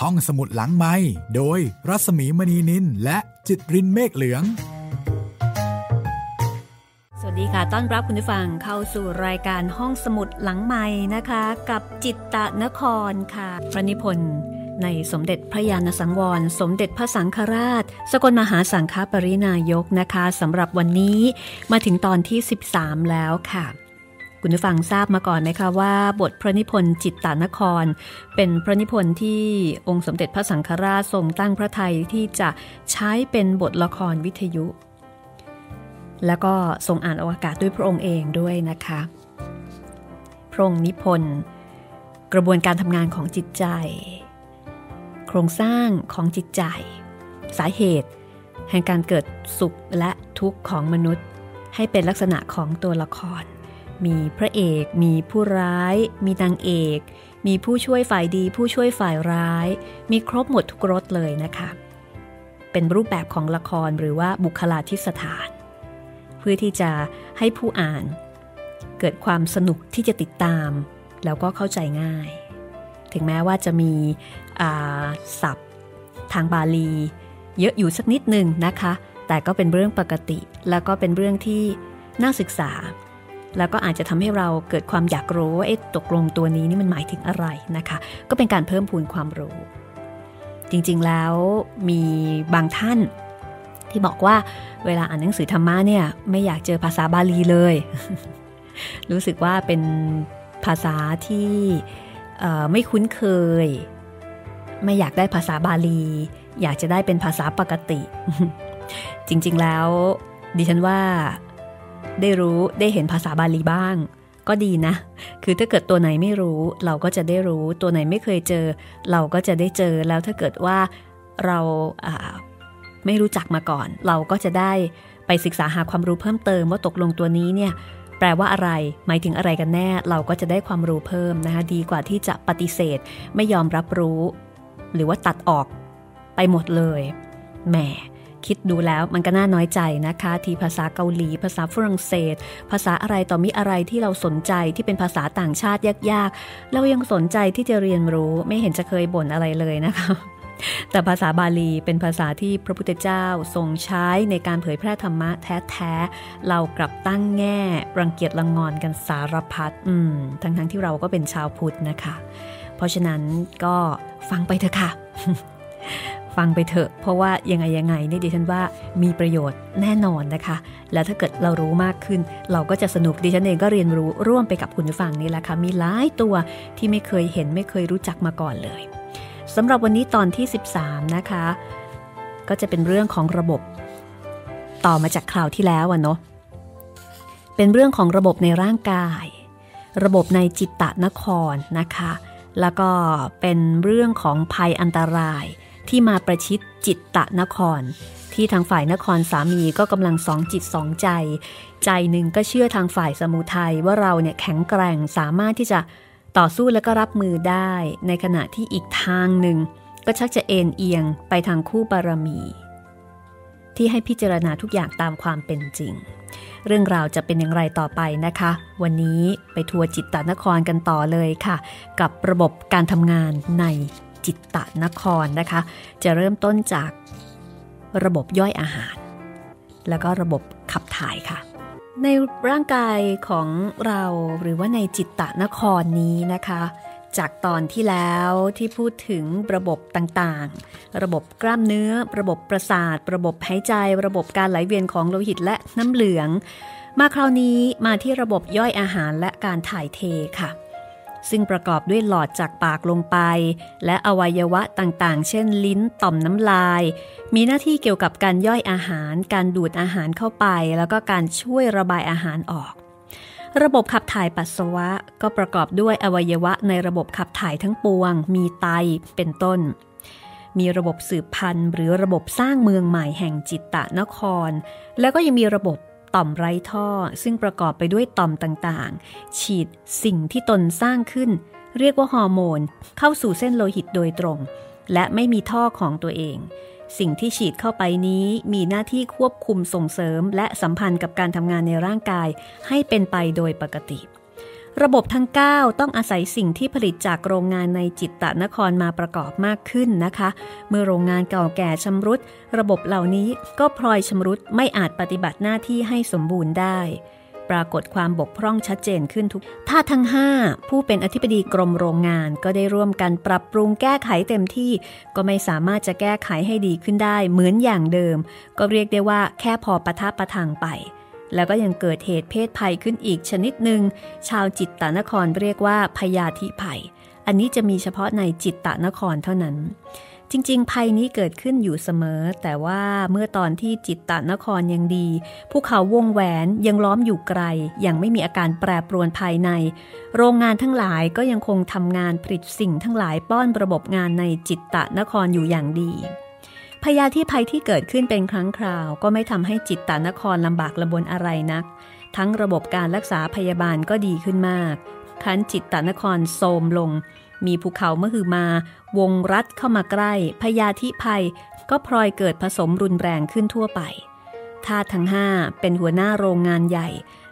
ห้องสมุดหลังไม้โดยรัสมีมณีนินและจิตรินเมฆเหลือง สวัสดีค่ะ ต้อนรับคุณผู้ฟังเข้าสู่รายการห้องสมุดหลังไม้นะคะ กับจิตตะนครค่ะ พระนิพนธ์ในสมเด็จพระยาณสังวร สมเด็จพระสังฆราช สกลมหาสังฆปรินายกนะคะสำหรับวันนี้มาถึงตอนที่ 13 แล้วค่ะ คุณผู้ฟังทราบมาก่อนไหมคะว่า บทพระนิพนธ์จิตตานคร เป็นพระนิพนธ์ที่องค์สมเด็จพระสังฆราชทรงตั้งพระทัยที่จะใช้เป็นบทละครวิทยุ แล้วก็ทรงอ่านอวกาศด้วยพระองค์เองด้วยนะคะ พระองค์นิพนธ์กระบวนการทำงานของจิตใจ โครงสร้างของจิตใจ สาเหตุ แห่งการเกิดสุขและทุกข์ของมนุษย์ ให้เป็นลักษณะของตัวละคร มีพระเอก มีผู้ร้าย มีนางเอก มีผู้ช่วยฝ่ายดี ผู้ช่วยฝ่ายร้าย มีครบหมดทุกรสเลยนะคะ เป็นรูปแบบของละครหรือว่าบุคลาธิสถาน เพื่อที่จะให้ผู้อ่าน เกิดความสนุกที่จะติดตาม แล้วก็เข้าใจง่าย ถึงแม้ว่าจะมีศัพท์ ทางบาลี เยอะอยู่สักนิดหนึ่งนะคะ แต่ก็เป็นเรื่องปกติ แล้วก็เป็นเรื่องที่น่าศึกษา แล้วก็อาจจะทำให้เราเกิดความอยากรู้ว่าตกลงตัวนี้นี่มันหมายถึงอะไรนะคะ ก็เป็นการเพิ่มพูนความรู้ จริงๆแล้วมีบางท่านที่บอกว่าเวลาอ่านหนังสือธรรมะเนี่ยไม่อยากเจอภาษาบาลีเลย รู้สึกว่าเป็นภาษาที่ไม่คุ้นเคย ไม่อยากได้ภาษาบาลี อยากจะได้เป็นภาษาปกติ จริงๆแล้วดิฉันว่า ได้รู้ได้เห็นภาษาบาลีบ้าง ก็ดีนะ คือถ้าเกิดตัวไหนไม่รู้เราก็จะได้รู้ตัวไหนไม่เคยเจอ เราก็จะได้เจอแล้วถ้าเกิดว่าเราไม่รู้จักมาก่อน เราก็จะได้ไปศึกษาหาความรู้เพิ่มเติมว่าตกลงตัวนี้เนี่ยแปลว่าอะไร หมายถึงอะไรกันแน่ เราก็จะได้ความรู้เพิ่มนะคะ ดีกว่าที่จะปฏิเสธ ไม่ยอมรับรู้ หรือว่าตัดออกไปหมดเลย แหม คิดดูแล้วมันก็น่าน้อยใจนะคะ ที่ภาษาเกาหลี ภาษาฝรั่งเศส ภาษาอะไรต่อมีอะไรที่เราสนใจที่เป็นภาษาต่างชาติยากๆ เรายังสนใจที่จะเรียนรู้ไม่เห็นจะเคยบ่นอะไรเลยนะคะแต่ภาษาบาลีเป็นภาษาที่พระพุทธเจ้าทรงใช้ในการเผยแพร่ธรรมะแท้ๆ เรากลับตั้งแง่ รังเกียจลังงอนกันสารพัดอืม ทั้งๆทที่เราก็เป็นชาวพุทธนะคะ เพราะฉะนั้นก็ฟังไปเถอะค่ะ ฟังไปเถอะ เพราะว่ายังไงยังไงนี่ดิฉันว่ามีประโยชน์แน่นอนนะคะ แล้วถ้าเกิดเรารู้มากขึ้น เราก็จะสนุกดิฉันเองก็เรียนรู้ร่วมไปกับคุณผู้ฟังนี่แหละค่ะมีหลายตัวที่ไม่เคยเห็นไม่เคยรู้จักมาก่อนเลยสำหรับวันนี้ตอนที่ 13 นะคะ ก็จะเป็นเรื่องของระบบ ต่อมาจากคราวที่แล้วอะเนาะเป็นเรื่องของระบบในร่างกาย ระบบในจิตตะนครนะคะ แล้วก็เป็นเรื่องของภัยอันตราย ที่มาประชิดจิตตะนคร ที่ทางฝ่ายนครสามีก็กำลังสองจิตสองใจ ใจหนึ่งก็เชื่อทางฝ่ายสมุทัยว่าเราเนี่ยแข็งแกร่งสามารถที่จะต่อสู้และก็รับมือได้ ในขณะที่อีกทางหนึ่ง ก็ชักจะเอ็นเอียงไปทางคู่บารมี ที่ให้พิจารณาทุกอย่างตามความเป็นจริง เรื่องราวจะเป็นอย่างไรต่อไปนะคะ วันนี้ไปทัวร์จิตตนครกันต่อเลยค่ะ กับระบบการทำงานใน จิตตะนครนะคะ จะเริ่มต้นจากระบบย่อยอาหาร แล้วก็ระบบขับถ่ายค่ะ ในร่างกายของเราหรือว่าในจิตตะนครนี้นะคะ จากตอนที่แล้วที่พูดถึงระบบต่างๆ ระบบกล้ามเนื้อ ระบบประสาท ระบบหายใจ ระบบการไหลเวียนของโลหิตและน้ำเหลือง มาคราวนี้มาที่ระบบย่อยอาหารและการถ่ายเทค่ะ ซึ่งประกอบด้วยหลอดจากปากลงไป และอวัยวะต่างๆ เช่น ลิ้นต่อมน้ำลาย มีหน้าที่เกี่ยวกับการย่อยอาหาร การดูดอาหารเข้าไป แล้วก็การช่วยระบายอาหารออก ระบบขับถ่ายปัสสาวะก็ประกอบด้วยอวัยวะในระบบขับถ่ายทั้งปวง มีไตเป็นต้น มีระบบสืบพันธุ์ หรือระบบสร้างเมืองใหม่แห่งจิตตะนคร แล้วก็ยังมีระบบ ต่อมไร้ท่อซึ่งประกอบไปด้วยต่อมต่างๆ ฉีดสิ่งที่ตนสร้างขึ้น เรียกว่าฮอร์โมน เข้าสู่เส้นโลหิตโดยตรง และไม่มีท่อของตัวเอง สิ่งที่ฉีดเข้าไปนี้มีหน้าที่ควบคุมส่งเสริม และสัมพันธ์กับการทำงานในร่างกายให้เป็นไปโดยปกติ ระบบทั้ง 9 ต้องอาศัยสิ่งที่ผลิตจากโรงงานในจิตตนครมาประกอบมากขึ้นนะคะ เมื่อโรงงานเก่าแก่ชำรุด ระบบเหล่านี้ก็พลอยชำรุดไม่อาจปฏิบัติหน้าที่ให้สมบูรณ์ได้ ปรากฏความบกพร่องชัดเจนขึ้นทุก ถ้าทั้ง 5 ผู้เป็นอธิบดีกรมโรงงานก็ได้ร่วมกันปรับปรุงแก้ไขเต็มที่ ก็ไม่สามารถจะแก้ไขให้ดีขึ้นได้เหมือนอย่างเดิม ก็เรียกได้ว่าแค่พอประทับประทังไป แล้วก็ยังเกิดเหตุเพศภัยขึ้นอีกชนิดหนึ่ง ชาวจิตตานครเรียกว่าพยาธิภัย อันนี้จะมีเฉพาะในจิตตานครเท่านั้น จริง ๆ ภัยนี้เกิดขึ้นอยู่เสมอ แต่ว่าเมื่อตอนที่จิตตานครยังดี ภูเขาวงแหวนยังล้อมอยู่ไกล ยังไม่มีอาการแปรปรวนภายใน โรงงานทั้งหลายก็ยังคงทำงานผลิตสิ่งทั้งหลายป้อนระบบงานในจิตตนครอยู่อย่างดี พยาธิภัยที่เกิดขึ้นเป็นครั้งคราว ก็ไม่ทำให้จิตตานครลำบากลำบนอะไรนัก ทั้งระบบการรักษาพยาบาลก็ดีขึ้นมาก คันจิตตานครโทมลง มีภูเขาเมื่อคือมา วงรัดเข้ามาใกล้ พยาธิภัยก็พลอยเกิดผสมรุนแรงขึ้นทั่วไปทาทั้งห้าเป็นหัวหน้าโรงงานใหญ่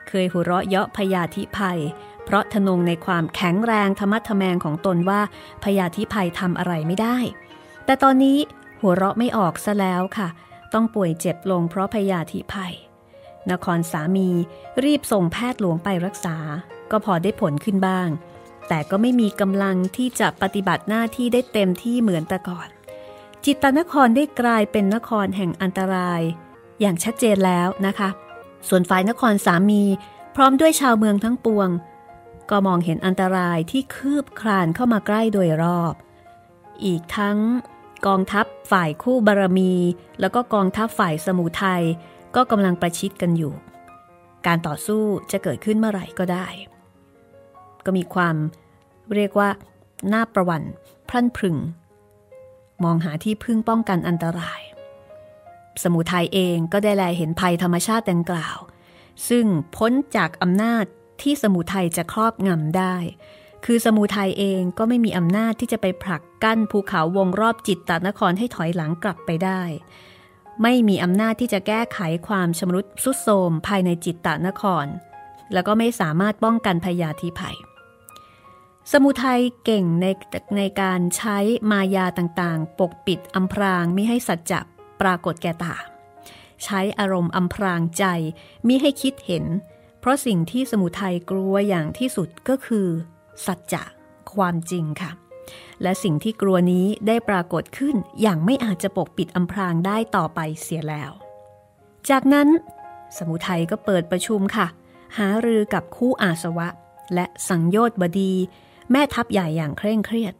เคยหัวเราะเยาะพยาธิภัย เพราะทนงในความแข็งแรงธรรมะทแมงของตนว่าพยาธิภัยทำอะไรไม่ได้ แต่ตอนนี้ หัวเราะไม่ออกซะแล้วค่ะ ต้องป่วยเจ็บลงเพราะพยาธิภัย นครสามีรีบส่งแพทย์หลวงไปรักษา ก็พอได้ผลขึ้นบ้าง แต่ก็ไม่มีกำลังที่จะปฏิบัติหน้าที่ได้เต็มที่เหมือนแต่ก่อน จิตตนครได้กลายเป็นนครแห่งอันตราย อย่างชัดเจนแล้วนะคะ ส่วนฝ่ายนครสามี พร้อมด้วยชาวเมืองทั้งปวง ก็มองเห็นอันตรายที่คืบคลานเข้ามาใกล้โดยรอบ อีกทั้ง กองทัพฝ่ายคู่บารมี แล้วก็กองทัพฝ่ายสมุทัยก็กำลังประชิดกันอยู่ การต่อสู้จะเกิดขึ้นเมื่อไหร่ก็ได้ ก็มีความเรียกว่าหน้าประวันพรั่นพรึง มองหาที่พึ่งป้องกันอันตราย สมุทัยเองก็ได้แลเห็นภัยธรรมชาติดังกล่าว ซึ่งพ้นจากอำนาจที่สมุทัยจะครอบงำได้ คือสมุทัยเองก็ไม่มีอำนาจที่จะไปผลักกั้นภูเขาวงรอบจิตตนครให้ถอยหลังกลับไปได้ ไม่มีอำนาจที่จะแก้ไขความชำรุดสุดโทมภายในจิตตนคร แล้วก็ไม่สามารถป้องกันพยาธิภัย สมุทัยเก่งในในการใช้มายาต่างๆ ปกปิดอำพรางไมิให้สัจจะปรากฏแก่ตา ใช้อารมณ์อำพรางใจมิให้คิดเห็น เพราะสิ่งที่สมุทัยกลัวอย่างที่สุดก็คือ สัจจะความจริงค่ะ และสิ่งที่กลัวนี้ได้ปรากฏขึ้นอย่างไม่อาจจะปกปิดอำพรางได้ต่อไปเสียแล้ว จากนั้น สมุทัยก็เปิดประชุมค่ะ หารือกับคู่อาสวะ และสังโยชน์บดี แม่ทัพใหญ่อย่างเคร่งเครียด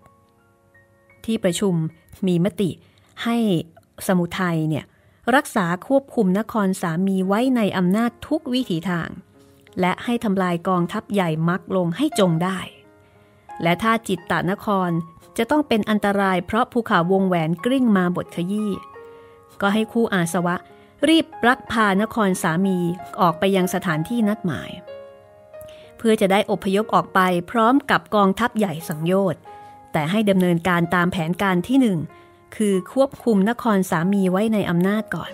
ที่ประชุมมีมติให้สมุทัยเนี่ยรักษาควบคุมนครสามีไว้ในอำนาจทุกวิถีทาง และให้ทำลายกองทัพใหญ่มักลงให้จงได้ และถ้าจิตตานครจะต้องเป็นอันตรายเพราะภูเขาวงแหวนกลิ้งมาบทขยี้ ก็ให้คู่อาสวะ รีบรักพานครสามีออกไปยังสถานที่นัดหมาย เพื่อจะได้อพยพออกไปพร้อมกับกองทัพใหญ่สังโยชน์แต่ให้ดำเนินการตามแผนการที่หนึ่งคือควบคุมนครสามีไว้ในอำนาจก่อน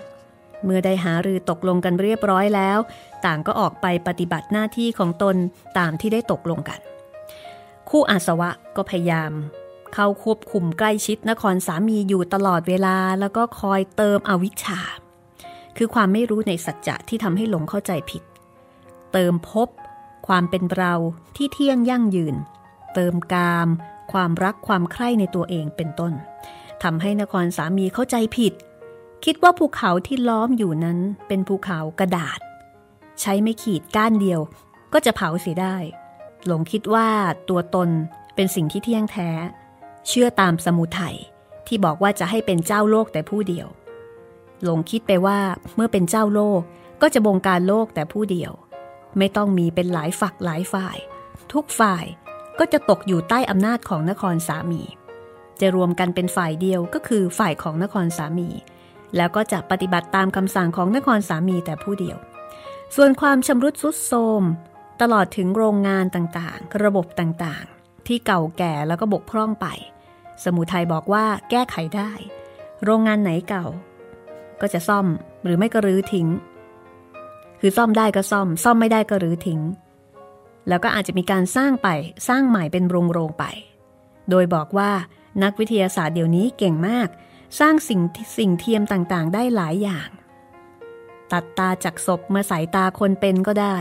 เมื่อได้หารือตกลงกันเรียบร้อยแล้ว ต่างก็ออกไปปฏิบัติหน้าที่ของตนตามที่ได้ตกลงกัน คู่อาสวะก็พยายาม เข้าควบคุมใกล้ชิดนครสามีอยู่ตลอดเวลาแล้วก็คอยเติมอวิชชา คือความไม่รู้ในสัจจะที่ทำให้หลงเข้าใจผิด เติมพบ ความเป็นเราที่เที่ยงยั่งยืน เติมกาม ความรักความใคร่ในตัวเองเป็นต้นทำให้นครสามีเข้าใจผิด คิดว่าภูเขาที่ล้อมอยู่นั้นเป็นภูเขากระดาษ ใช้ไม่ขีดก้านเดียว ก็จะเผาเสียได้ หลงคิดว่าตัวตนเป็นสิ่งที่เที่ยงแท้ เชื่อตามสมุทัยที่บอกว่าจะให้เป็นเจ้าโลกแต่ผู้เดียว หลงคิดไปว่าเมื่อเป็นเจ้าโลกก็จะบงการโลกแต่ผู้เดียว ไม่ต้องมีเป็นหลายฝักหลายฝ่าย ทุกฝ่ายก็จะตกอยู่ใต้อำนาจของนครสามี จะรวมกันเป็นฝ่ายเดียวก็คือฝ่ายของนครสามี แล้วก็จะปฏิบัติตามคำสั่งของนครสามีแต่ผู้เดียว ส่วนความชำรุดสุดโทม ตลอดถึงโรงงานต่างๆ ระบบต่างๆ ที่เก่าแก่แล้วก็บกพร่องไป สมุทัยบอกว่าแก้ไขได้ โรงงานไหนเก่า ก็จะซ่อมหรือไม่ก็รื้อทิ้ง คือซ่อมได้ก็ซ่อม ซ่อมไม่ได้ก็รื้อทิ้ง แล้วก็อาจจะมีการสร้างไปสร้างใหม่เป็นโรงโรงไป โดยบอกว่านักวิทยาศาสตร์เดี๋ยวนี้เก่งมาก สร้างสิ่งสิ่งเทียมต่างๆ ได้หลายอย่าง ตัดตาจากศพมาใส่ตาคนเป็นก็ได้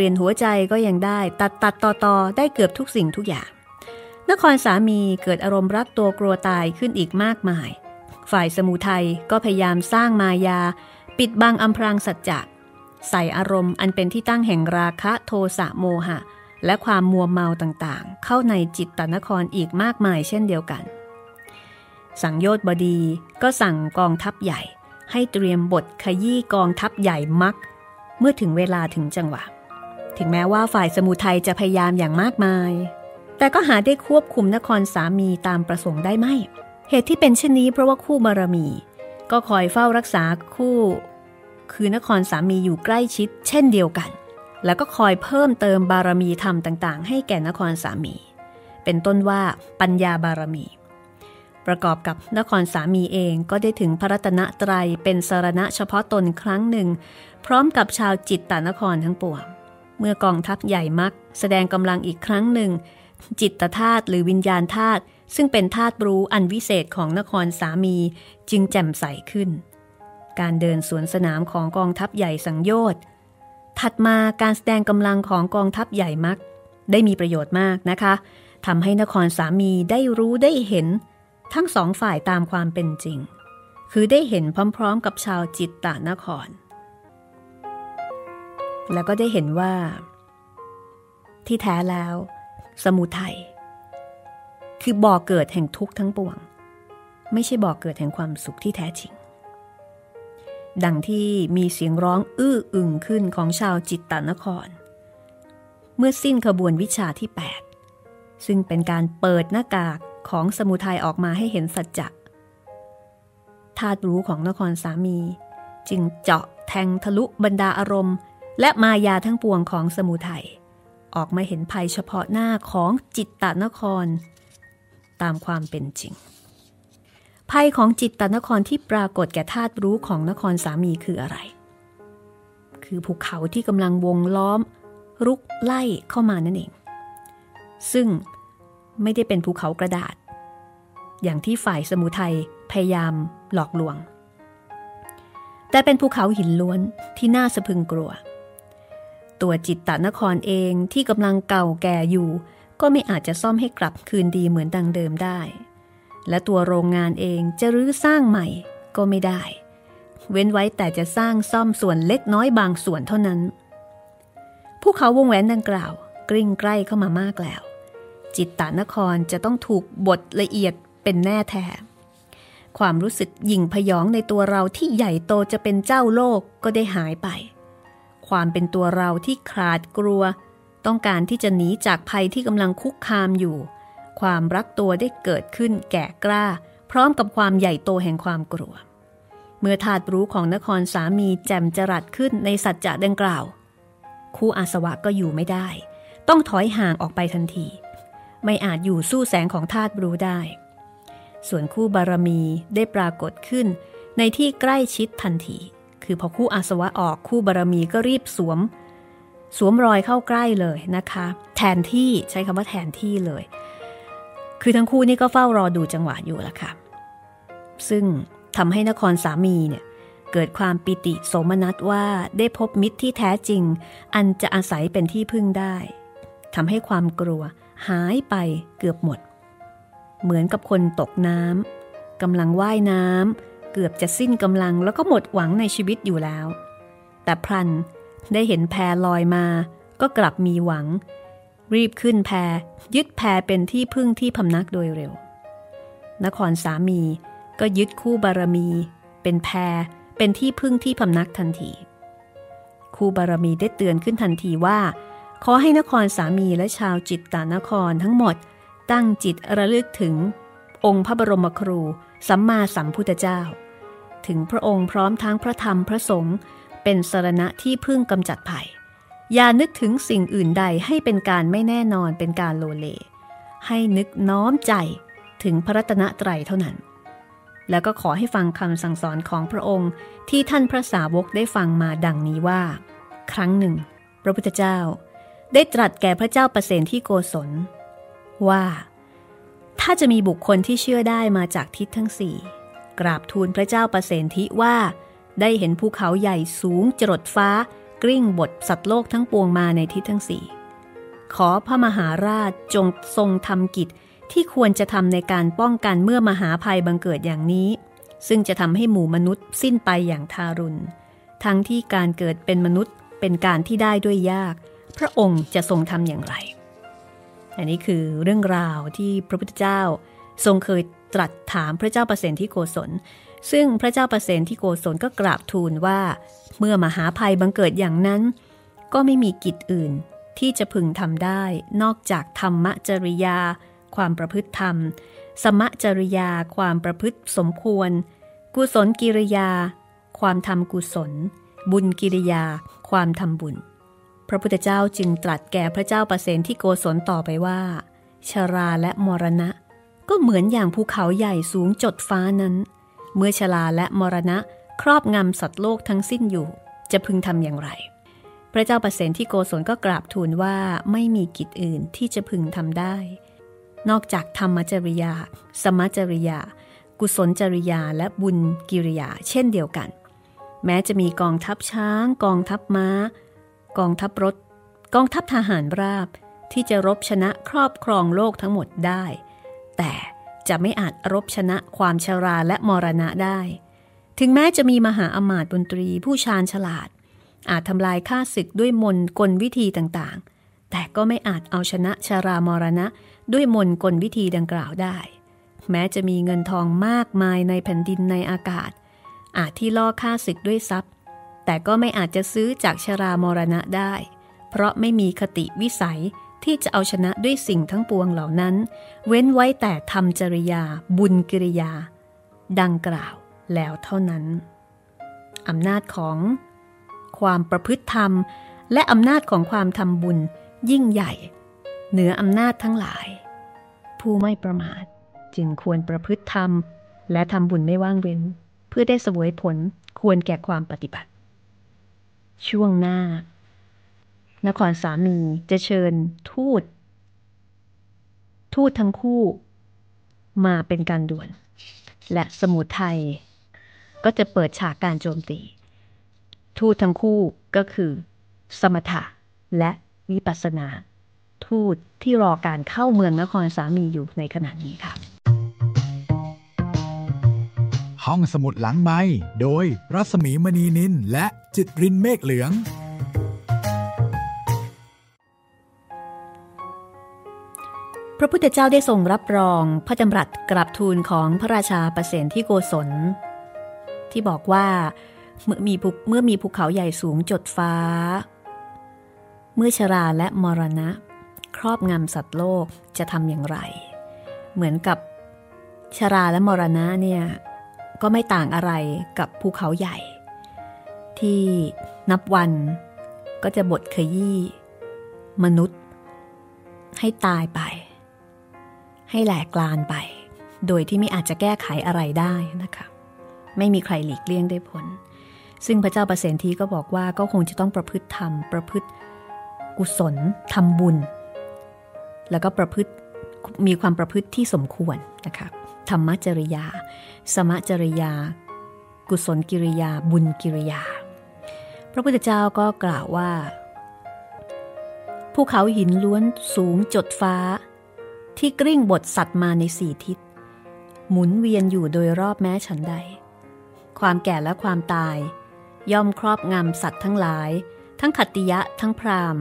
ปลี่ยนหัวใจก็ยังได้ ตัดตัดต่อต่อได้เกือบทุกสิ่งทุกอย่าง นครสามีเกิดอารมณ์รักตัวกลัวตายขึ้นอีกมากมาย ฝ่ายสมุทัยก็พยายามสร้างมายา ปิดบังอำพรางสัจจะใส่อารมณ์อันเป็นที่ตั้งแห่งราคะโทสะโมหะ และความมัวเมาต่างๆ เข้าในจิตตนครอีกมากมายเช่นเดียวกัน สังโยชน์บดีก็สั่งกองทัพใหญ่ ให้เตรียมบทขยี้กองทัพใหญ่มัก เมื่อถึงเวลาถึงจังหวะ ถึงแม้ว่าฝ่ายสมุทัยจะพยายามอย่างมากมาย แต่ก็หาได้ควบคุมนครสามีตามประสงค์ได้ไม่ เหตุที่เป็นเช่นนี้เพราะว่าคู่บารมี ก็คอยเฝ้ารักษาคู่ คือนครสามีอยู่ใกล้ชิด เช่นเดียวกัน แล้วก็คอยเพิ่มเติมบารมีธรรมต่างๆ ให้แก่นครสามี เป็นต้นว่าปัญญาบารมี ประกอบกับนครสามีเองก็ได้ถึงพระรัตนตรัยเป็นสารณะเฉพาะตนครั้งหนึ่ง พร้อมกับชาวจิตตานครทั้งปวง เมื่อกองทัพใหญ่มัก แสดงกำลังอีกครั้งหนึ่ง จิตธาตุหรือวิญญาณธาตุซึ่งเป็นธาตุรู้อันวิเศษของนครสามีจึงแจ่มใสขึ้น การเดินสวนสนามของกองทัพใหญ่สังโยชน์ถัดมาการแสดงกำลังของกองทัพใหญ่มัก ได้มีประโยชน์มากนะคะทำให้นครสามีได้รู้ได้เห็น ทั้งสองฝ่ายตามความเป็นจริง คือได้เห็นพร้อม ๆ กับชาวจิตตานคร แล้วก็ได้เห็นว่า ที่แท้แล้ว สมุทัยคือบ่อเกิดแห่งทุกข์ทั้งปวง ไม่ใช่บ่อเกิดแห่งความสุขที่แท้จริง ดังที่มีเสียงร้องอื้ออึงขึ้นของชาวจิตตานคร เมื่อสิ้นขบวนวิชาที่ 8 ซึ่งเป็นการเปิดหน้ากากของสมุทัยออกมาให้เห็นสัจจะธาตุรู้ของนครสามี จึงเจาะแทงทะลุบรรดาอารมณ์ และมายาทั้งปวงของสมุทัยออกมาเห็นภัยเฉพาะหน้าของจิตตนคร ตามความเป็นจริง ภัยของจิตตนครที่ปรากฏแก่ธาตุรู้ของนครสามีคืออะไร คือภูเขาที่กำลังวงล้อม รุกไล่เข้ามานั่นเอง ซึ่งไม่ได้เป็นภูเขากระดาษ อย่างที่ฝ่ายสมุทัยพยายามหลอกลวง แต่เป็นภูเขาหินล้วนที่น่าสะพึงกลัว ตัวจิตตนครเองที่กำลังเก่าแก่อยู่ ก็ไม่อาจจะซ่อมให้กลับคืนดีเหมือนดังเดิมได้ และตัวโรงงานเองจะรื้อสร้างใหม่ก็ไม่ได้ เว้นไว้แต่จะสร้างซ่อมส่วนเล็กน้อยบางส่วนเท่านั้นภูเขาวงแหวนดังกล่าว กลิ้งใกล้เข้ามามากแล้ว จิตตานครจะต้องถูกบทละเอียดเป็นแน่แท้ความรู้สึกหยิ่งพยองในตัวเราที่ใหญ่โตจะเป็นเจ้าโลกก็ได้หายไป ความเป็นตัวเราที่ขาดกลัว ต้องการที่จะหนีจากภัยที่กำลังคุกคามอยู่ ความรักตัวได้เกิดขึ้นแก่กล้า พร้อมกับความใหญ่โตแห่งความกลัว เมื่อธาตุรู้ของนครสามีแจ่มจรัสขึ้นในสัจจะดังกล่าว คู่อาสวะก็อยู่ไม่ได้ ต้องถอยห่างออกไปทันที ไม่อาจอยู่สู้แสงของธาตุรู้ได้ ส่วนคู่บารมีได้ปรากฏขึ้นในที่ใกล้ชิดทันที คือพอคู่อาสวะออกคู่บารมีก็รีบสวม สวมรอยเข้าใกล้เลยนะคะ แทนที่ใช้คำว่าแทนที่เลย คือทั้งคู่นี่ก็เฝ้ารอดูจังหวะอยู่ละค่ะ ซึ่งทำให้นครสามีเนี่ยเกิดความปิติโสมนัสว่าได้พบมิตรที่แท้จริง อันจะอาศัยเป็นที่พึ่งได้ทำให้ความกลัวหายไปเกือบหมด เหมือนกับคนตกน้ำกำลังว่ายน้ำ เกือบจะสิ้นกำลังแล้วก็หมดหวังในชีวิตอยู่แล้ว แต่พลันได้เห็นแพลอยมาก็กลับมีหวัง รีบขึ้นแพยึดแพเป็นที่พึ่งที่พำนักโดยเร็ว นครสามีก็ยึดคู่บารมี เป็นแพเป็นที่พึ่งที่พำนักทันที คู่บารมีได้เตือนขึ้นทันทีว่า ขอให้นครสามีและชาวจิตตานครทั้งหมด ตั้งจิตระลึกถึงองค์พระบรมครู สัมมาสัมพุทธเจ้า ถึงพระองค์พร้อมทั้งพระธรรมพระสงฆ์เป็นสรณะที่พึ่งกำจัดภัย อย่านึกถึงสิ่งอื่นใดให้เป็นการไม่แน่นอนเป็นการโลเล ให้นึกน้อมใจถึงพระรัตนตรัยเท่านั้น แล้วก็ขอให้ฟังคำสั่งสอนของพระองค์ที่ท่านพระสาวกได้ฟังมาดังนี้ว่า ครั้งหนึ่ง พระพุทธเจ้าได้ตรัสแก่พระเจ้าประเสนที่โกศลว่า ถ้าจะมีบุคคลที่เชื่อได้มาจากทิศทั้งสี่กราบทูลพระเจ้าประเสนทิว่า ได้เห็นภูเขาใหญ่สูงจรดฟ้ากริ่งบทสัตว์โลกทั้งปวงมาในทิศทั้งสี่ขอพระมหาราชจงทรงทำกิจที่ควรจะทำในการป้องกันเมื่อมหาภัยบังเกิดอย่างนี้ ซึ่งจะทำให้หมู่มนุษย์สิ้นไปอย่างทารุณ ทั้งที่การเกิดเป็นมนุษย์เป็นการที่ได้ด้วยยาก พระองค์จะทรงทำอย่างไร อันนี้คือเรื่องราวที่พระพุทธเจ้า ทรงเคยตรัสถามพระเจ้าประเสนที่โกศล ซึ่งพระเจ้าประเสนที่โกศลก็กราบทูลว่า เมื่อมหาภัยบังเกิดอย่างนั้น ก็ไม่มีกิจอื่นที่จะพึงทำได้นอกจากธรรมจริยา ความประพฤติธรรม สมจริยา ความประพฤติสมควร กุศลกิริยา ความทำกุศล บุญกิริยา ความทำบุญ พระพุทธเจ้าจึงตรัสแก่พระเจ้าประเสนที่โกศลต่อไปว่า ชาราและมรณะ ก็เหมือนอย่างภูเขาใหญ่สูงจดฟ้านั้น เมื่อชาราและมรณะครอบงำสัตว์โลกทั้งสิ้นอยู่ จะพึงทำอย่างไร พระเจ้าประเสนที่โกศลก็กราบทูลว่าไม่มีกิจอื่นที่จะพึงทำได้ นอกจากธรรมจริยา สมจริยา กุศลจริยาและบุญกิริยา เช่นเดียวกัน แม้จะมีกองทัพช้าง กองทัพม้า กองทัพรถ กองทัพทหารราบที่จะรบชนะครอบครองโลกทั้งหมดได้ แต่จะไม่อาจรบชนะความชราและมรณะได้ ถึงแม้จะมีมหาอมาตย์บนตรีผู้ชาญฉลาด อาจทำลายข้าศึกด้วยมนกลวิธีต่างๆ แต่ก็ไม่อาจเอาชนะชารามรณะด้วยมนกลวิธีดังกล่าวได้ แม้จะมีเงินทองมากมายในแผ่นดินในอากาศ อาจที่ล่อข้าศึกด้วยทรัพย์ แต่ก็ไม่อาจจะซื้อจากชรามรณะได้ เพราะไม่มีคติวิสัยที่จะเอาชนะด้วยสิ่งทั้งปวงเหล่านั้น เว้นไว้แต่ทำจริยา บุญกิริยา ดังกล่าวแล้วเท่านั้นอำนาจของ ความประพฤติธรรม และอำนาจของความทำบุญยิ่งใหญ่ เหนืออำนาจทั้งหลาย ผู้ไม่ประมาทจึงควรประพฤติธรรม และทำบุญไม่ว่างเว้น เพื่อได้สวยผลควรแก่ความปฏิบัติ ช่วงหน้า นครสามีจะเชิญทูต ทูตทั้งคู่ มาเป็นการด่วน และสมุทัยก็จะเปิดฉากการโจมตี ทูตทั้งคู่ก็คือ สมถะและวิปัสสนา ทูตที่รอการเข้าเมืองนครสามีอยู่ในขณะนี้ค่ะ ห้องสมุดหลังไม้โดยรัสมีมณีนินและจิตรินเมฆเหลือง พระพุทธเจ้าได้ทรงรับรองพระดำรัสกราบทูลของพระราชาประเสนที่โกศล ที่บอกว่าเมื่อมีภูเมื่อมีภูเขาใหญ่สูงจดฟ้า เมื่อชราและมรณะ ครอบงำสัตว์โลกจะทำอย่างไร เหมือนกับชราและมรณะเนี่ย ก็ไม่ต่างอะไรกับภูเขาใหญ่ ที่นับวันก็จะบดขยี้มนุษย์ ให้ตายไป ให้แหลกลานไป โดยที่ไม่อาจจะแก้ไขอะไรได้นะคะ ไม่มีใครหลีกเลี่ยงได้ผลซึ่งพระเจ้าประเสนทีก็บอกว่าก็คงจะต้องประพฤติธรรม ประพฤติกุศลทำบุญ แล้วก็ประพฤติมีความประพฤติที่สมควรนะคะ ธรรมจริยา สมจริยา กุศลกิริยา บุญกิริยา พระพุทธเจ้าก็กล่าวว่า ภูเขาหินล้วนสูงจดฟ้า ที่กริ่งบทสัตว์มาในสี่ทิศ หมุนเวียนอยู่โดยรอบแม้ฉันใด ความแก่และความตาย ย่อมครอบงำสัตว์ทั้งหลาย ทั้งขัตติยะ ทั้งพราม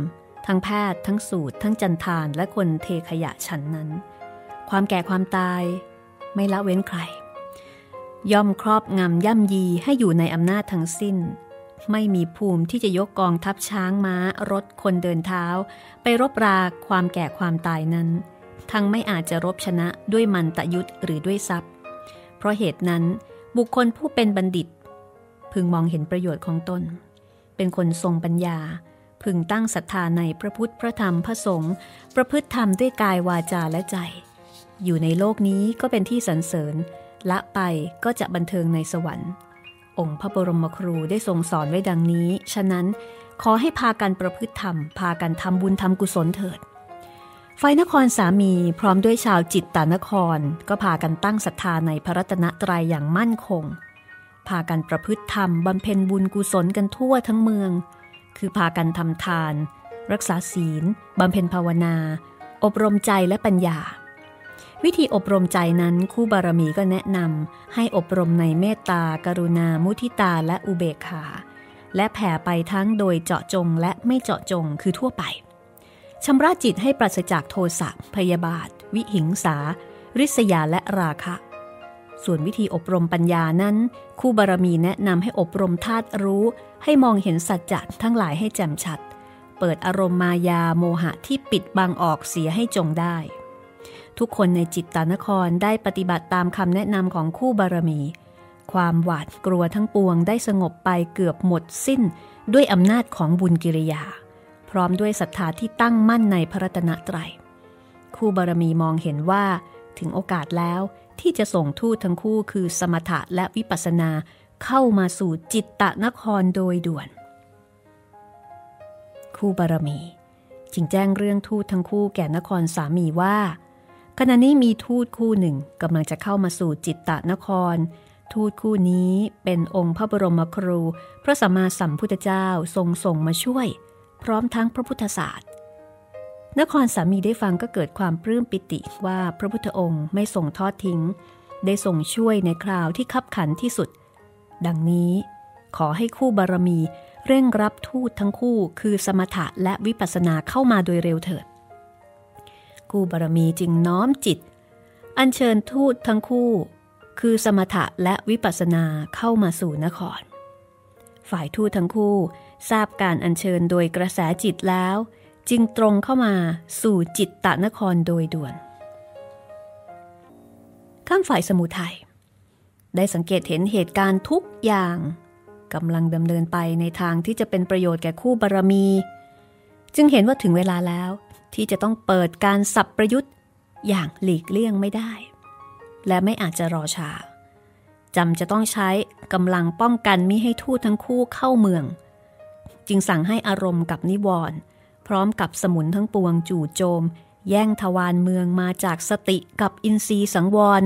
ทั้งแพทย์ ทั้งสูตร ทั้งจันทาน และคนเทขยะฉันนั้นความแก่ความตาย ไม่ละเว้นใคร ย่อมครอบงำย่ำยีให้อยู่ในอำนาจทั้งสิ้น ไม่มีภูมิที่จะยกกองทัพช้างม้ารถคนเดินเท้า ไปรบราความแก่ความตายนั้น ทั้งไม่อาจจะรบชนะด้วยมันตะยุทธหรือด้วยทรัพย์ เพราะเหตุนั้นบุคคลผู้เป็นบัณฑิต พึงมองเห็นประโยชน์ของตน เป็นคนทรงปัญญาพึงตั้งศรัทธาในพระพุทธพระธรรมพระสงฆ์ประพฤติธรรมด้วยกายวาจาและใจ อยู่ในโลกนี้ก็เป็นที่สรรเสริญ ละไปก็จะบันเทิงในสวรรค์ องค์พระบรมครูได้ทรงสอนไว้ดังนี้ ฉะนั้นขอให้พากันประพฤติธรรม พากันทำบุญทำกุศลเถิดฝ่ายนครสามีพร้อมด้วยชาวจิตตานคร ก็พากันตั้งศรัทธาในพระรัตนตรัยอย่างมั่นคง พากันประพฤติธรรมบำเพ็ญบุญกุศลกันทั่วทั้งเมือง คือพากันทำทาน รักษาศีลบำเพ็ญภาวนา อบรมใจและปัญญา วิธีอบรมใจนั้นคู่บารมีก็แนะนำให้อบรมในเมตตา กรุณา มุทิตาและอุเบกขา และแผ่ไปทั้งโดยเจาะจงและไม่เจาะจงคือทั่วไปชำระจิตให้ปราศจากโทสะพยาบาท วิหิงสา ริษยาและราคะ ส่วนวิธีอบรมปัญญานั้น คู่บารมีแนะนำให้อบรมธาตุรู้ ให้มองเห็นสัจจะทั้งหลายให้แจ่มชัด เปิดอารมณ์มายาโมหะที่ปิดบังออกเสียให้จงได้ ทุกคนในจิตตานครได้ปฏิบัติตามคำแนะนำของคู่บารมี ความหวาดกลัวทั้งปวงได้สงบไปเกือบหมดสิ้นด้วยอำนาจของบุญกิริยา พร้อมด้วยศรัทธาที่ตั้งมั่นในพระรัตนตรัย คู่บารมีมองเห็นว่า ถึงโอกาสแล้วที่จะส่งทูตทั้งคู่คือสมถะและวิปัสสนาเข้ามาสู่จิตตะนครโดยด่วน คู่บารมี จึงแจ้งเรื่องทูตทั้งคู่แก่นครสามีว่า ขณะนี้มีทูตคู่หนึ่งกำลังจะเข้ามาสู่จิตตะนคร ทูตคู่นี้เป็นองค์พระบรมครู พระสัมมาสัมพุทธเจ้าทรงส่งมาช่วย พร้อมทั้งพระพุทธศาสตร์ นครสามีได้ฟังก็เกิดความปลื้มปิติว่าพระพุทธองค์ไม่ส่งทอดทิ้ง ได้ส่งช่วยในคราวที่คับขันที่สุด ดังนี้ขอให้คู่บารมีเร่งรับทูตทั้งคู่คือสมถะและวิปัสสนาเข้ามาโดยเร็วเถิด คู่บารมีจึงน้อมจิต อัญเชิญทูตทั้งคู่ คือสมถะและวิปัสสนาเข้ามาสู่นคร ฝ่ายทูตทั้งคู่ทราบการอัญเชิญโดยกระแสจิตแล้ว จึงตรงเข้ามาสู่จิตตะนครโดยด่วน ข้ามฝ่ายสมุทัยได้สังเกตเห็นเหตุการณ์ทุกอย่างกำลังดำเนินไปในทางที่จะเป็นประโยชน์แก่คู่บารมี จึงเห็นว่าถึงเวลาแล้ว ที่จะต้องเปิดการสับประยุทธ์อย่างหลีกเลี่ยงไม่ได้ และไม่อาจจะรอช้าจำจะต้องใช้กำลังป้องกันมิให้ทูตทั้งคู่เข้าเมือง จึงสั่งให้อารมณ์กับนิวรณ์พร้อมกับสมุนทั้งปวงจู่โจม แย่งทวารเมืองมาจากสติกับอินทรีสังวร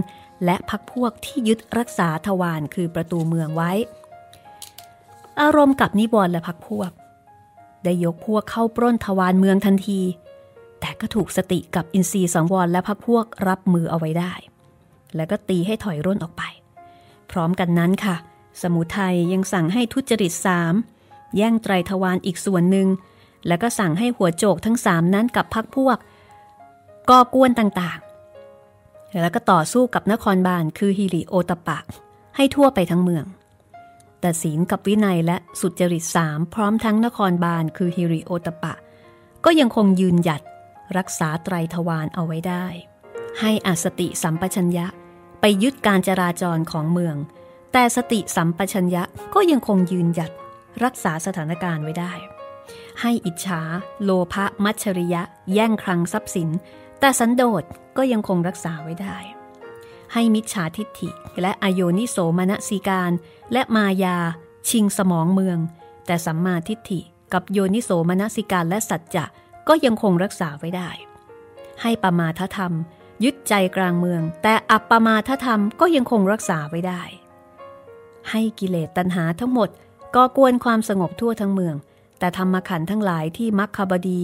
และพักพวกที่ยึดรักษาทวารคือประตูเมืองไว้ อารมณ์กับนิวรณ์และพักพวก ได้ยกพวกเข้าปล้นทวารเมืองทันที แต่ก็ถูกสติกับอินทรีสังวรและพักพวกรับมือเอาไว้ได้ และก็ตีให้ถอยร่นออกไป พร้อมกันนั้นค่ะ สมุทัยยังสั่งให้ทุจริตสามแย่งไตรทวารอีกส่วนหนึ่ง แล้วก็สั่งให้หัวโจกทั้งสามนั้นกับพักพวกก่อกวนต่างๆ แล้วก็ต่อสู้กับนครบาลคือฮิริโอตปะ ให้ทั่วไปทั้งเมือง แต่ศีลกับวินัยและสุจริตสามพร้อมทั้งนครบาลคือฮิริโอตปะ ก็ยังคงยืนหยัด รักษาไตรทวารเอาไว้ได้ ให้อสติสัมปชัญญะไปยึดการจราจรของเมือง แต่สติสัมปชัญญะก็ยังคงยืนหยัดรักษาสถานการณ์ไว้ได้ ให้อิจฉา โลภะมัชริยะ แย่งครังทรัพย์สิน แต่สันโดษก็ยังคงรักษาไว้ได้ ให้มิจฉาทิฏฐิและอโยนิโสมนสิการ และมายา ชิงสมองเมือง แต่สัมมาทิฏฐิกับโยนิโสมนสิการและสัจจะ ก็ยังคงรักษาไว้ได้ ให้ปมาทธรรม ยึดใจกลางเมือง แต่อัปปมาทธรรมก็ยังคงรักษาไว้ได้ ให้กิเลสตัณหาทั้งหมดก่อกวนความสงบทั่วทั้งเมือง แต่ธรรมขันทั้งหลายที่มักคบดี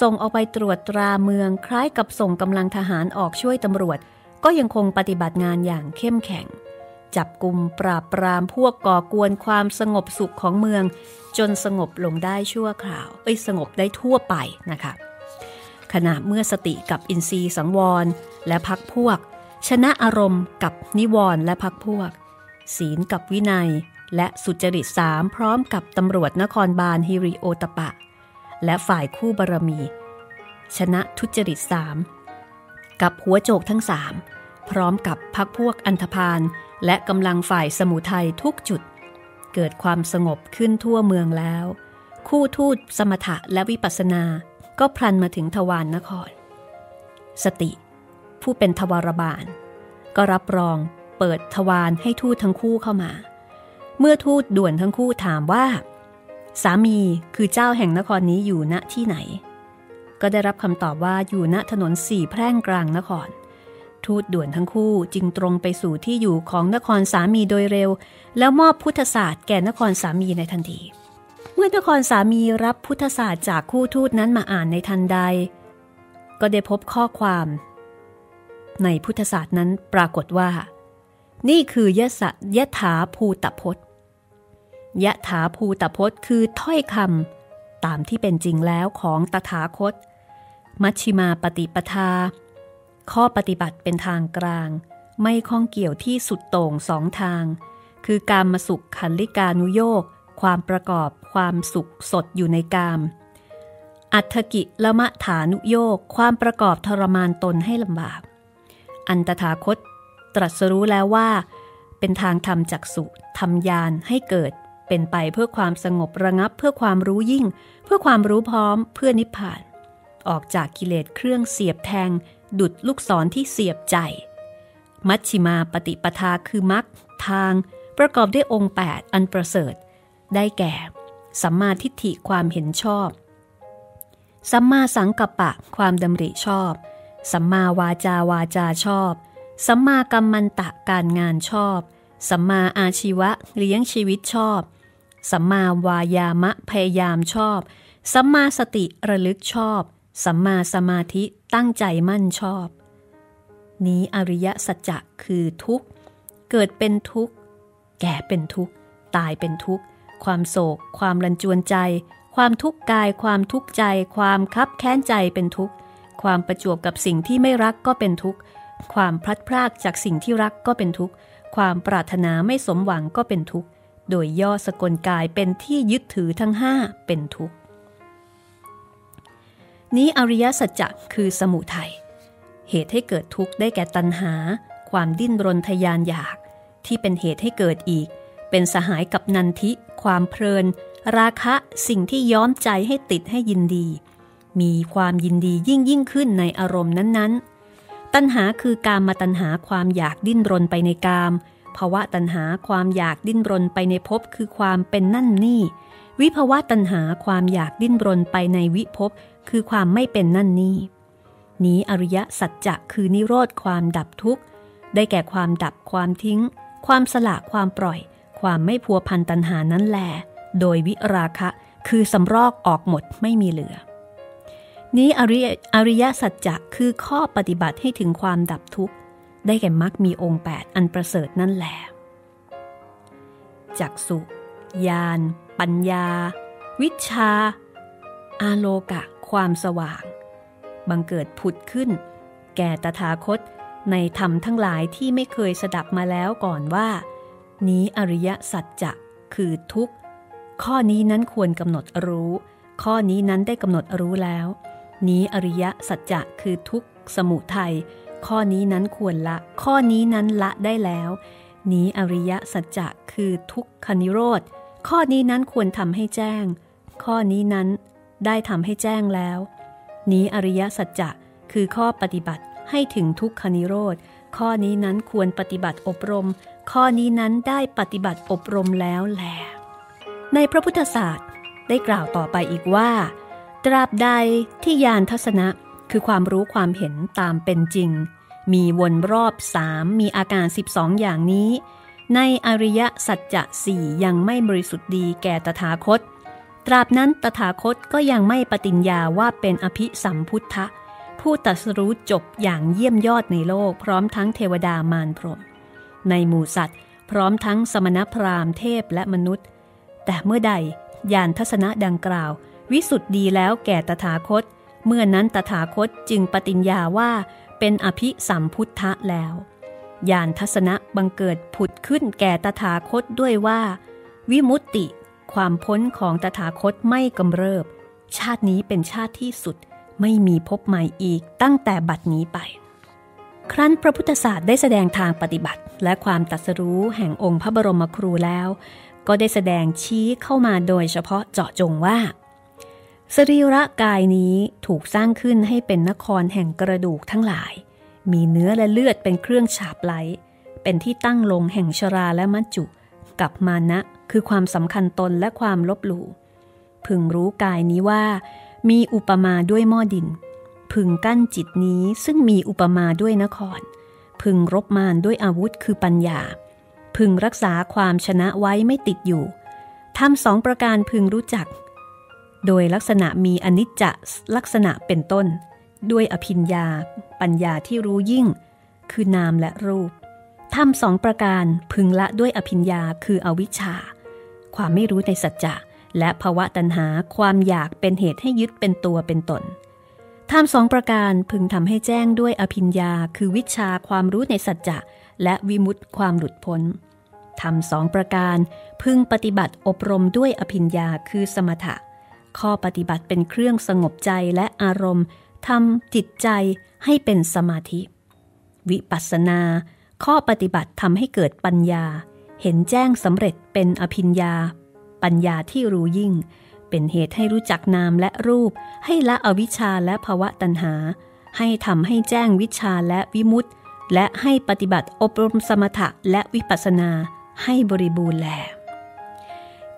ส่งออกไปตรวจตราเมืองคล้ายกับส่งกำลังทหารออกช่วยตำรวจ ก็ยังคงปฏิบัติงานอย่างเข้มแข็ง จับกลุ่มปราบปรามพวกก่อกวนความสงบสุขของเมือง จนสงบลงได้ชั่วคราวเอ้ยสงบได้ทั่วไปนะคะขณะเมื่อสติกับอินทรีย์สังวรและพักพวก ชนะอารมณ์กับนิวรณ์และพักพวก ศีลกับวินัย และสุจริตสามพร้อมกับตำรวจนครบาลฮิริโอตปะ และฝ่ายคู่บารมี ชนะทุจริตสามกับหัวโจกทั้งสาม พร้อมกับพักพวกอันธพาลและกำลังฝ่ายสมุทัยทุกจุด เกิดความสงบขึ้นทั่วเมืองแล้ว คู่ทูตสมถะและวิปัสสนาก็พลันมาถึงทวารนนคร สติ ผู้เป็นทวารบาล ก็รับรองเปิดทวารให้ทูตทั้งคู่เข้ามา เมื่อทูตด่วนทั้งคู่ถามว่า สามีคือเจ้าแห่งนครนี้อยู่ณที่ไหน ก็ได้รับคำตอบว่าอยู่ณถนนสี่แพร่งกลางนคร ทูตด่วนทั้งคู่จึงตรงไปสู่ที่อยู่ของนครสามีโดยเร็ว แล้วมอบพุทธศาสตร์แก่นครสามีในทันที เมื่อนครสามีรับพุทธศาสตร์จากคู่ทูตนั้นมาอ่านในทันใด ก็ได้พบข้อความ ในพุทธศาสตร์นั้นปรากฏว่า นี่คือยะสะยะถาภูตพจน์ยะถาภูตพจน์คือถ้อยคำตามที่เป็นจริงแล้วของตถาคต มัชชิมาปฏิปทา ข้อปฏิบัติเป็นทางกลาง ไม่ข้องเกี่ยวที่สุดโต่งสองทาง คือการมาสุขขันลิกานุโยกความประกอบความสุขสดอยู่ในกาม อัตกิละมะฐานุโยกความประกอบทรมานตนให้ลำบาก อันตถาคตตรัสรู้แล้วว่า เป็นทางทำจักสุทำยานให้เกิด เป็นไปเพื่อความสงบระงับเพื่อความรู้ยิ่ง เพื่อความรู้พร้อมเพื่อนิพพาน ออกจากกิเลสเครื่องเสียบแทง ดุดลูกศรที่เสียบใจ มัชชิมาปฏิปทาคือมักทางประกอบด้วยองค์ 8 อันประเสริฐ ได้แก่ สัมมาทิฏฐิความเห็นชอบ สัมมาสังกัปปะความดำริชอบ สัมมาวาจาวาจาชอบ สัมมากัมมันตะการงานชอบ สัมมาอาชีวะเลี้ยงชีวิตชอบ สัมมาวายามะพยายามชอบ สัมมาสติระลึกชอบ สัมมาสมาธิตั้งใจมั่นชอบ นี้อริยสัจจะคือทุกข์ เกิดเป็นทุกข์ แก่เป็นทุกข์ ตายเป็นทุกข์ ความโศก ความรันจวนใจ ความทุกข์กาย ความทุกข์ใจ ความคับแค้นใจเป็นทุกข์ ความประจวบกับสิ่งที่ไม่รักก็เป็นทุกข์ ความพลัดพรากจากสิ่งที่รักก็เป็นทุกข์ ความปรารถนาไม่สมหวังก็เป็นทุกข์ โดยย่อสกลกายเป็นที่ยึดถือทั้งห้าเป็นทุกข์ นี้อริยสัจจะคือสมุทัย เหตุให้เกิดทุกข์ได้แก่ตัณหา ความดิ้นรนทยานอยาก ที่เป็นเหตุให้เกิดอีก เป็นสหายกับนันทิ ความเพลิน ราคะสิ่งที่ย้อมใจให้ติดให้ยินดี มีความยินดียิ่งยิ่งขึ้นในอารมณ์นั้นๆ ตัณหาคือการมาตัณหาความอยากดิ้นรนไปในกามภาวะตัณหาความอยากดิ้นรนไปในภพคือความเป็นนั่นนี่ วิภาวะตัณหาความอยากดิ้นรนไปในวิภพคือความไม่เป็นนั่นนี่นี้อริยสัจจะคือนิโรธความดับทุกข์ ได้แก่ความดับความทิ้ง ความสละความปล่อย ความไม่พัวพันตัณหานั้นแหลโดยวิราคะคือสำรอกออกหมดไม่มีเหลือ นี้อริอริยสัจจะคือข้อปฏิบัติให้ถึงความดับทุกข์ ได้แก่มรรคมีองค์ 8 อันประเสริฐนั่นแหละจักสุญาณ ปัญญา วิชา อาโลกะ ความสว่าง บังเกิดผุดขึ้น แก่ตถาคตในธรรมทั้งหลายที่ไม่เคยสดับมาแล้วก่อนว่า นี้อริยสัจจะคือทุกข์ ข้อนี้นั้นควรกำหนดรู้ ข้อนี้นั้นได้กำหนดรู้แล้ว นี้อริยสัจจะคือทุกข์ สมุทัยข้อนี้นั้นควรละ ข้อนี้นั้นละได้แล้ว นี้อริยสัจจะคือทุกขนิโรธ ข้อนี้นั้นควรทำให้แจ้ง ข้อนี้นั้นได้ทำให้แจ้งแล้ว นี้อริยสัจจะคือข้อปฏิบัติให้ถึงทุกขนิโรธ ข้อนี้นั้นควรปฏิบัติอบรม ข้อนี้นั้นได้ปฏิบัติอบรมแล้วแล ในพระพุทธศาสตร์ได้กล่าวต่อไปอีกว่า ตราบใดที่ยานทัศนะคือความรู้ความเห็นตามเป็นจริง มีวนรอบสามมีอาการ 12 อย่างนี้ ในอริยสัจจะสี่ยังไม่บริสุทธิ์ดีแก่ตถาคต ตราบนั้นตถาคตก็ยังไม่ปฏิญญาว่าเป็นอภิสัมพุทธะ ผู้ตัสรู้จบอย่างเยี่ยมยอดในโลกพร้อมทั้งเทวดามารพรม ในหมู่สัตว์ พร้อมทั้งสมณพราหมณ์เทพและมนุษย์ แต่เมื่อใดยานทัศนะดังกล่าว วิสุทธ์ดีแล้วแก่ตถาคต เมื่อนั้นตถาคตจึงปฏิญญาว่าเป็นอภิสัมพุทธะแล้ว ญาณทัศนะบังเกิดผุดขึ้นแก่ตถาคตด้วยว่า วิมุตติ ความพ้นของตถาคตไม่กำเริบ ชาตินี้เป็นชาติที่สุดไม่มีพบใหม่อีกตั้งแต่บัดนี้ไป ครั้นพระพุทธศาสตร์ได้แสดงทางปฏิบัติ และความตัดสรู้แห่งองค์พระบรมครูแล้ว ก็ได้แสดงชี้เข้ามาโดยเฉพาะเจาะจงว่า สรีระกายนี้ถูกสร้างขึ้นให้เป็นนครแห่งกระดูกทั้งหลาย มีเนื้อและเลือดเป็นเครื่องฉาบไหล เป็นที่ตั้งลงแห่งชราและมัจจุ กับมานะ คือความสำคัญตนและความลบหลู่ พึงรู้กายนี้ว่า มีอุปมาด้วยหม้อดิน พึงกั้นจิตนี้ซึ่งมีอุปมาด้วยนคร พึงรบมานด้วยอาวุธคือปัญญา พึงรักษาความชนะไว้ไม่ติดอยู่ทำสองประการพึงรู้จัก โดยลักษณะมีอนิจจลักษณะเป็นต้น ด้วยอภิญญา ปัญญาที่รู้ยิ่ง คือนามและรูปทำสองประการพึงละด้วยอภิญญาคืออวิชชา ความไม่รู้ในสัจจะและภาวะตัณหาความอยากเป็นเหตุให้ยึดเป็นตัวเป็นตนทำสองประการพึงทำให้แจ้งด้วยอภิญญาคือวิชาความรู้ในสัจจะและวิมุตติความหลุดพ้นทำสองประการพึงปฏิบัติอบรมด้วยอภิญญาคือสมถะ ข้อปฏิบัติเป็นเครื่องสงบใจและอารมณ์ ทำจิตใจให้เป็นสมาธิ วิปัสสนา ข้อปฏิบัติทำให้เกิดปัญญา เห็นแจ้งสำเร็จเป็นอภิญญา ปัญญาที่รู้ยิ่ง เป็นเหตุให้รู้จักนามและรูป ให้ละอวิชชาและภวะตัณหา ให้ทำให้แจ้งวิชาและวิมุตติและให้ปฏิบัติอบรมสมถะและวิปัสสนาให้บริบูรณ์แล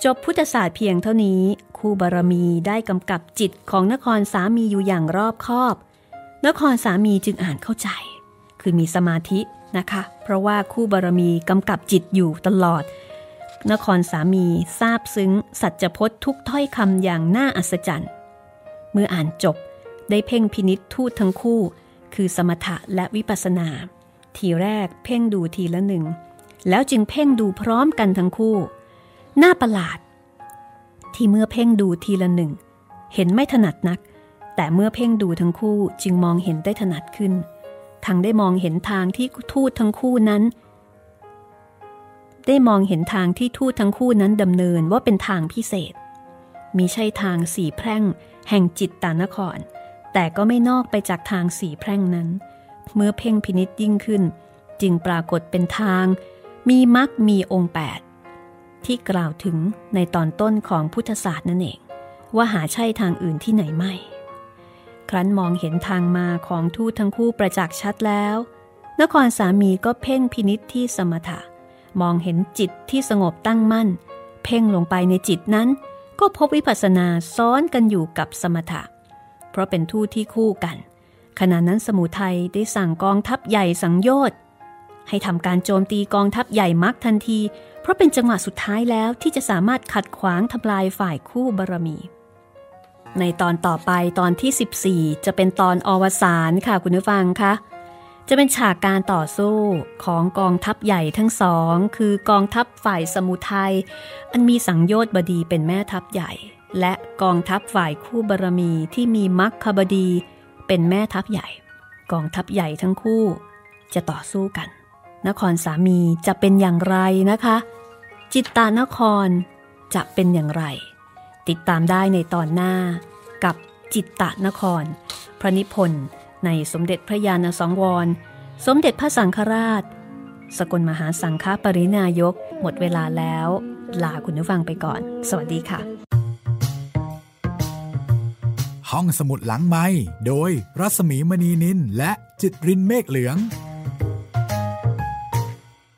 จบพุทธศาสตร์เพียงเท่านี้ คู่บารมีได้กำกับจิตของนครสามีอยู่อย่างรอบคอบ นครสามีจึงอ่านเข้าใจ คือมีสมาธินะคะ เพราะว่าคู่บารมีกำกับจิตอยู่ตลอด นครสามีทราบซึ้ง สัจพจน์ทุกถ้อยคำอย่างน่าอัศจรรย์ เมื่ออ่านจบได้เพ่งพินิษทูตทั้งคู่ คือสมถะและวิปัสสนา ทีแรกเพ่งดูทีละหนึ่ง แล้วจึงเพ่งดูพร้อมกันทั้งคู่ หน้าประหลาด ที่เมื่อเพ่งดูทีละหนึ่ง เห็นไม่ถนัดนัก แต่เมื่อเพ่งดูทั้งคู่จึงมองเห็นได้ถนัดขึ้น ทั้งได้มองเห็นทางที่ทูตทั้งคู่นั้น ได้มองเห็นทางที่ทูตทั้งคู่นั้นดำเนินว่าเป็นทางพิเศษ มีใช่ทางสีแพร่ง แห่งจิตตานคร แต่ก็ไม่นอกไปจากทางสีแพร่งนั้น เมื่อเพ่งพินิษยิ่งขึ้น จึงปรากฏเป็นทาง มีมรรคมีองค์8 ที่กล่าวถึงในตอนต้นของพุทธศาสตร์นั่นเอง ว่าหาใช่ทางอื่นที่ไหนไม่ ครั้นมองเห็นทางมาของทูตทั้งคู่ประจักษ์ชัดแล้ว นครสามีก็เพ่งพินิษที่สมถะ มองเห็นจิตที่สงบตั้งมั่น เพ่งลงไปในจิตนั้น ก็พบวิปัสสนาซ้อนกันอยู่กับสมถะ เพราะเป็นทูตที่คู่กันขณะนั้นสมุทัยได้สั่งกองทัพใหญ่สังโยชน์ ให้ทำการโจมตีกองทัพใหญ่มักทันที เพราะเป็นจังหวะสุดท้ายแล้วที่จะสามารถขัดขวางทำลายฝ่ายคู่บารมี ในตอนต่อไปตอนที่ 14 จะเป็นตอนอวสานค่ะคุณผู้ฟังคะจะเป็นฉากการต่อสู้ของกองทัพใหญ่ทั้งสอง คือกองทัพฝ่ายสมุทัยอันมีสังโยชน์บดีเป็นแม่ทัพใหญ่ และกองทัพฝ่ายคู่บารมีที่มีมัคคบดี เป็นแม่ทัพใหญ่ กองทัพใหญ่ทั้งคู่ จะต่อสู้กัน นครสามีจะเป็นอย่างไรนะคะ จิตตานครจะเป็นอย่างไร ติดตามได้ในตอนหน้ากับจิตตานคร พระนิพนธ์ในสมเด็จพระยาณสังวร สมเด็จพระสังฆราช สกลมหาสังฆปรินายก หมดเวลาแล้ว ลาคุณผู้ฟังไปก่อน สวัสดีค่ะ ห้องสมุดหลังไม้โดยรัสมีมณีนินและจิตรินเมฆเหลือง